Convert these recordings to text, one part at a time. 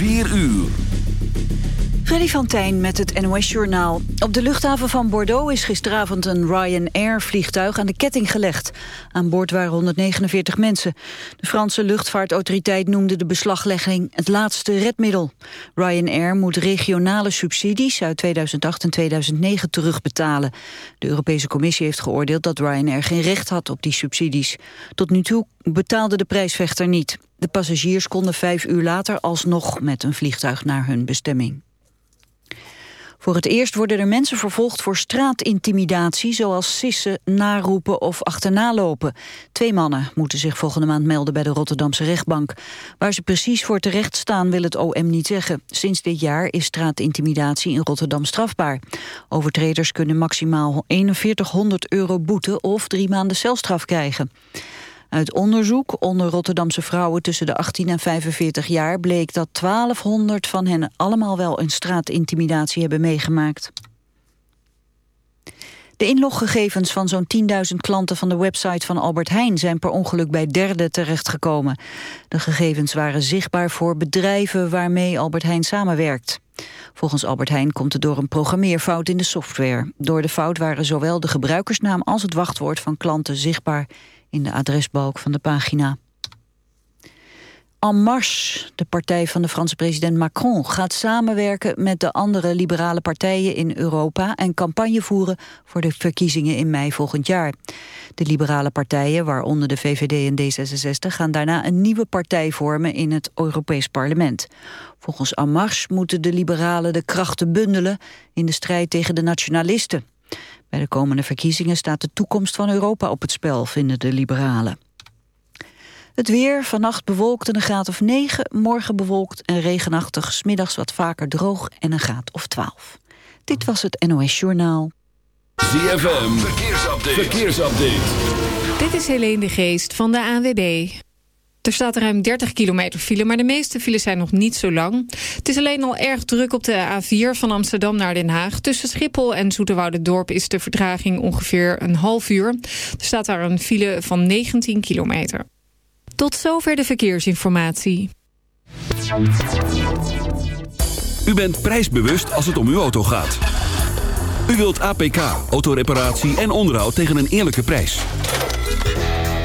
4 uur. Freddy van Tijn met het NOS-journaal. Op de luchthaven van Bordeaux is gisteravond een Ryanair-vliegtuig aan de ketting gelegd. Aan boord waren 149 mensen. De Franse luchtvaartautoriteit noemde de beslaglegging het laatste redmiddel. Ryanair moet regionale subsidies uit 2008 en 2009 terugbetalen. De Europese Commissie heeft geoordeeld dat Ryanair geen recht had op die subsidies. Tot nu toe betaalde de prijsvechter niet. De passagiers konden vijf uur later alsnog met een vliegtuig naar hun bestemming. Voor het eerst worden er mensen vervolgd voor straatintimidatie... zoals sissen, naroepen of achterna Twee mannen moeten zich volgende maand melden bij de Rotterdamse rechtbank. Waar ze precies voor terecht staan wil het OM niet zeggen. Sinds dit jaar is straatintimidatie in Rotterdam strafbaar. Overtreders kunnen maximaal 4100 euro boete of drie maanden celstraf krijgen. Uit onderzoek onder Rotterdamse vrouwen tussen de 18 en 45 jaar bleek dat 1200 van hen allemaal wel een straatintimidatie hebben meegemaakt. De inloggegevens van zo'n 10.000 klanten van de website van Albert Heijn zijn per ongeluk bij derden terechtgekomen. De gegevens waren zichtbaar voor bedrijven waarmee Albert Heijn samenwerkt. Volgens Albert Heijn komt het door een programmeerfout in de software. Door de fout waren zowel de gebruikersnaam als het wachtwoord van klanten zichtbaar in de adresbalk van de pagina. En Marche, de partij van de Franse president Macron... gaat samenwerken met de andere liberale partijen in Europa... en campagne voeren voor de verkiezingen in mei volgend jaar. De liberale partijen, waaronder de VVD en D66... gaan daarna een nieuwe partij vormen in het Europees Parlement. Volgens En Marche moeten de liberalen de krachten bundelen... in de strijd tegen de nationalisten. Bij de komende verkiezingen staat de toekomst van Europa op het spel, vinden de liberalen. Het weer, vannacht bewolkt en een graad of 9, morgen bewolkt en regenachtig, smiddags wat vaker droog en een graad of 12. Dit was het NOS Journaal. ZFM, verkeersupdate. verkeersupdate. Dit is Helene de Geest van de ANWB. Er staat ruim 30 kilometer file, maar de meeste files zijn nog niet zo lang. Het is alleen al erg druk op de A4 van Amsterdam naar Den Haag. Tussen Schiphol en Dorp is de vertraging ongeveer een half uur. Er staat daar een file van 19 kilometer. Tot zover de verkeersinformatie. U bent prijsbewust als het om uw auto gaat. U wilt APK, autoreparatie en onderhoud tegen een eerlijke prijs.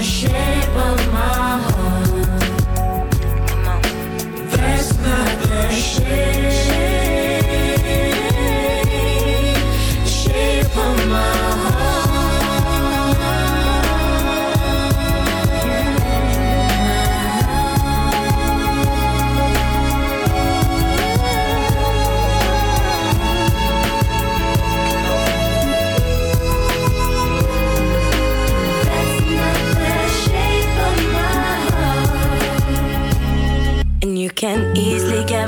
the shape of my heart. That's not the shape, shape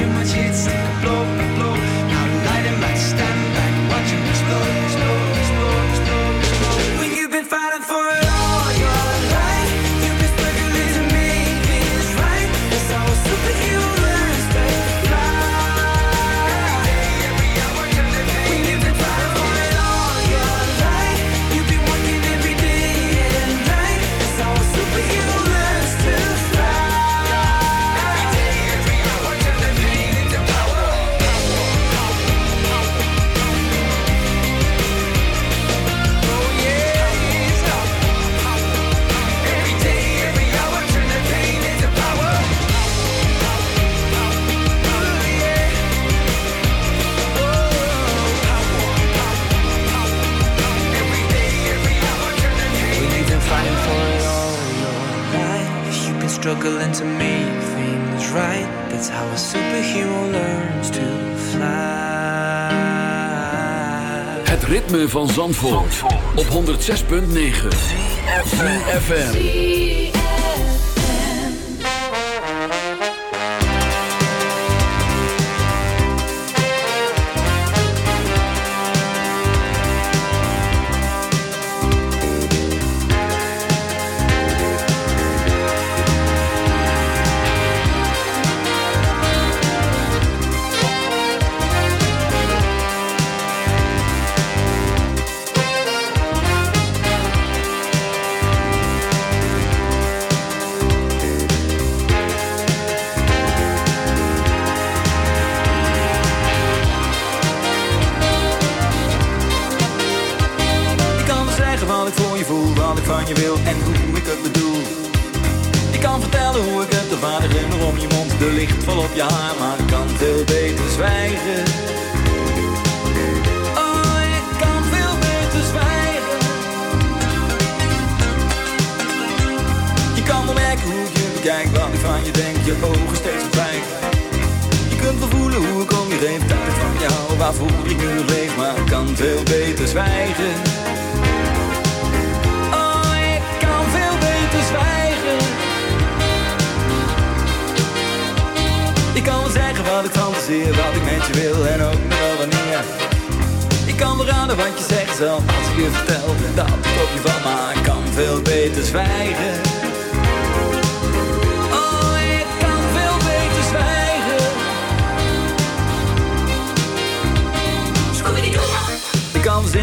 too much hits struggling to make things right. That's how a superhero learns to fly. Het ritme van Zandvoort, Zandvoort. op 106.9 FM.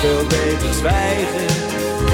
veel beter zwijgen.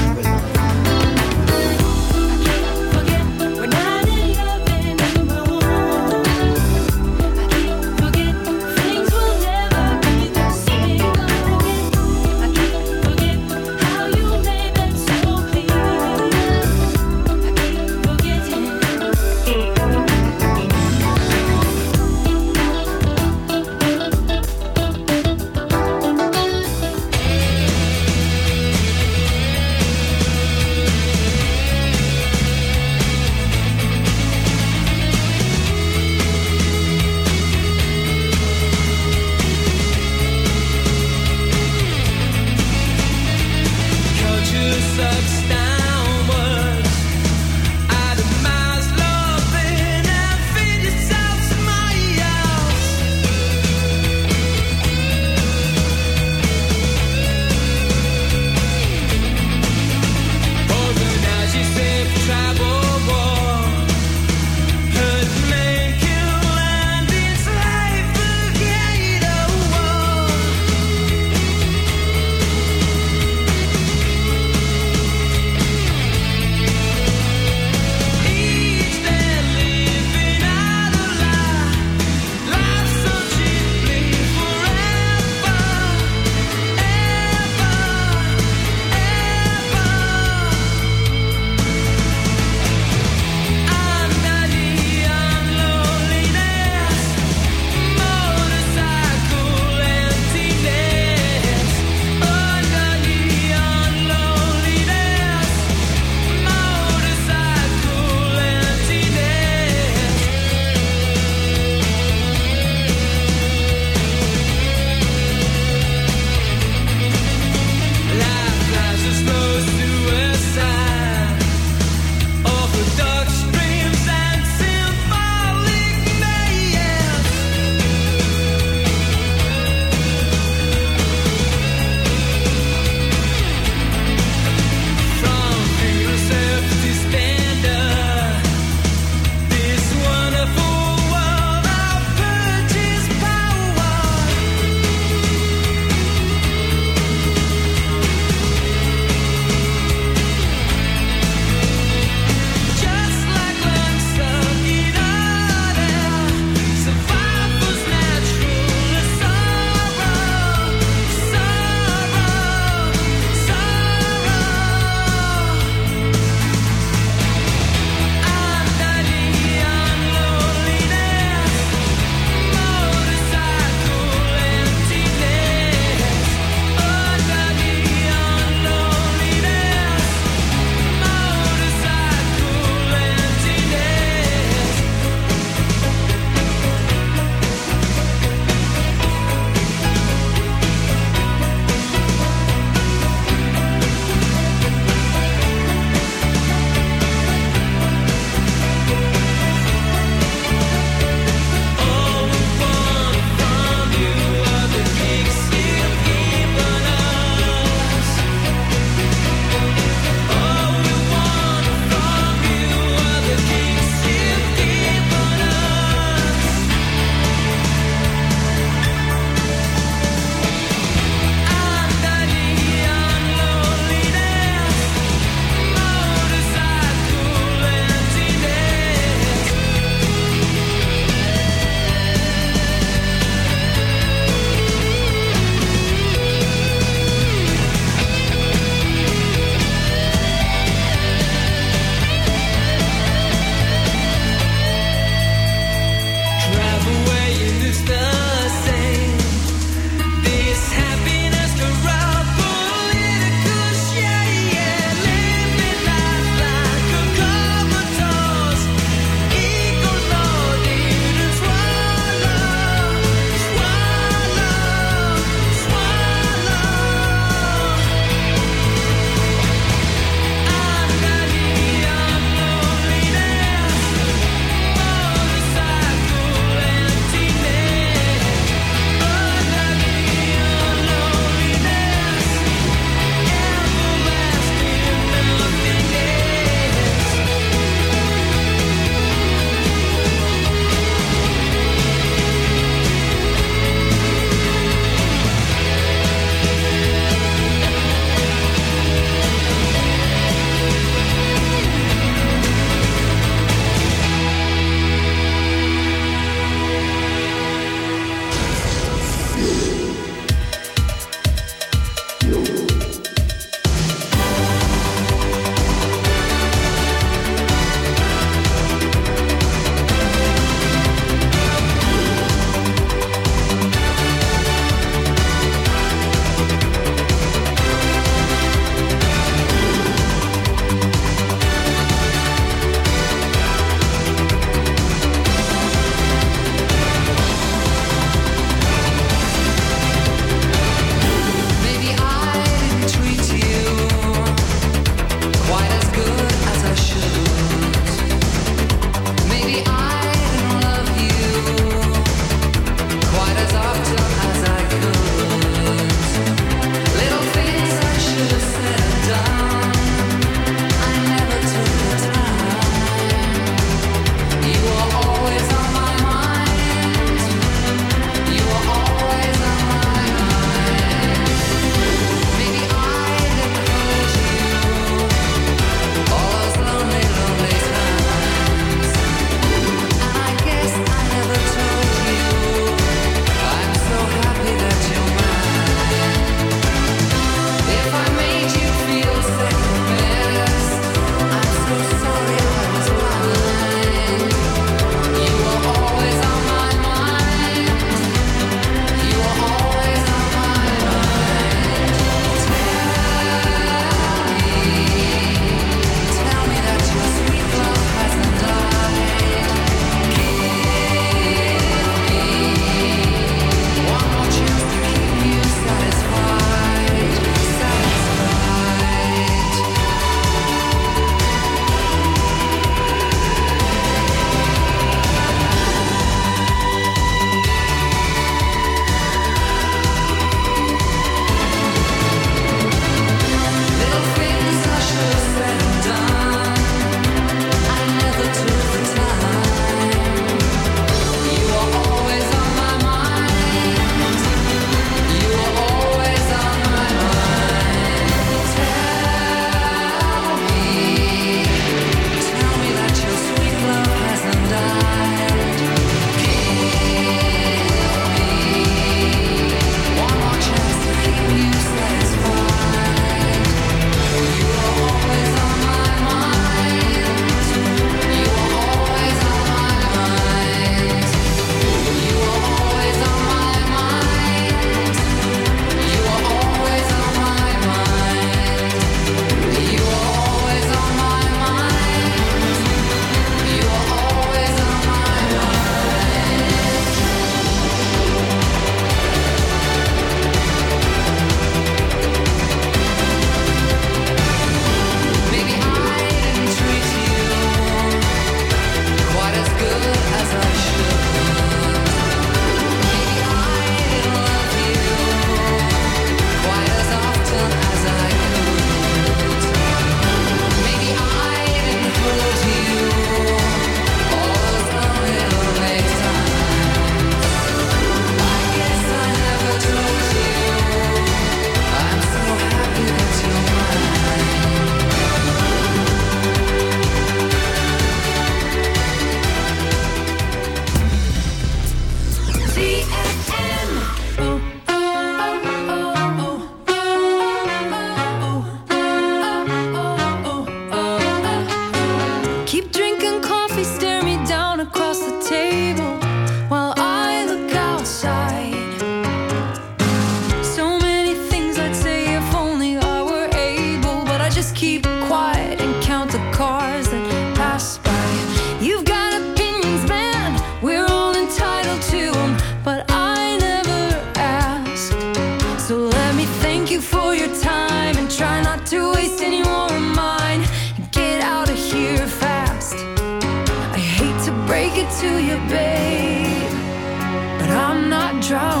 not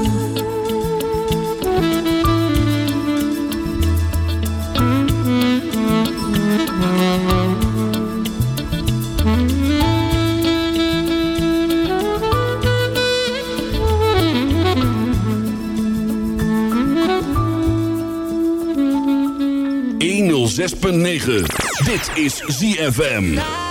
106.9. Dit is ZFM.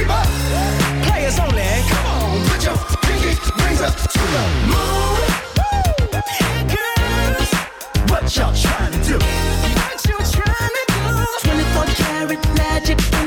Keep up. Players only. Come on, put your pinky rings up to the moon. Girls, what y'all trying to do? What you trying to do? 24 karat magic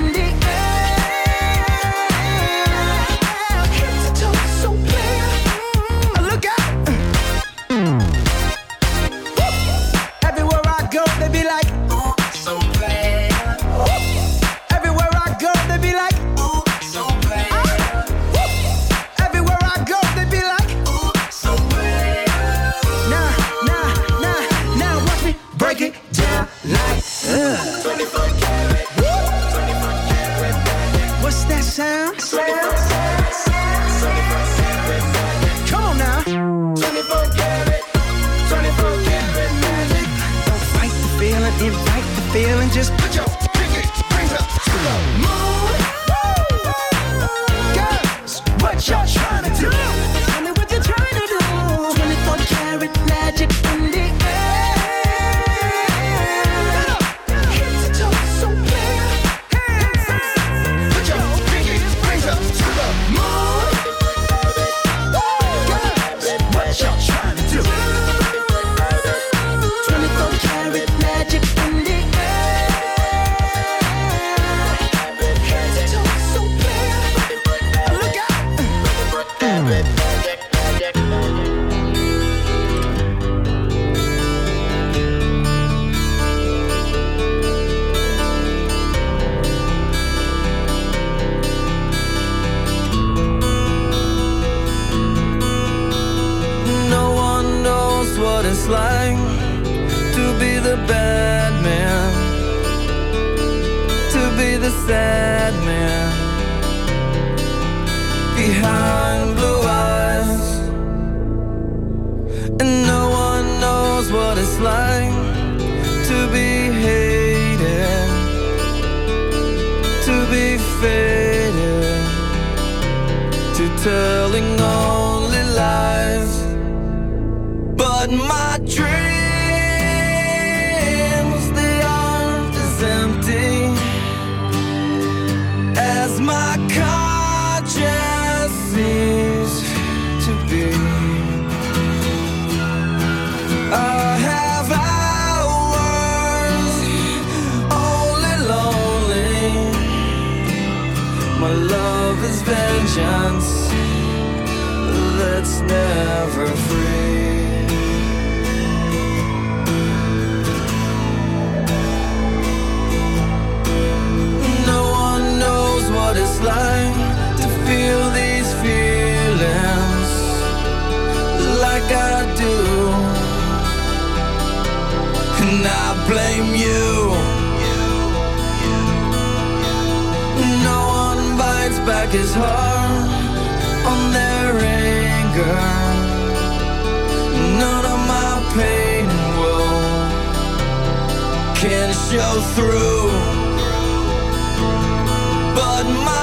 sad man. Behind blue eyes, and no one knows what it's like to be hated, to be faded, to tell. his heart on their anger. None of my pain will can show through, but my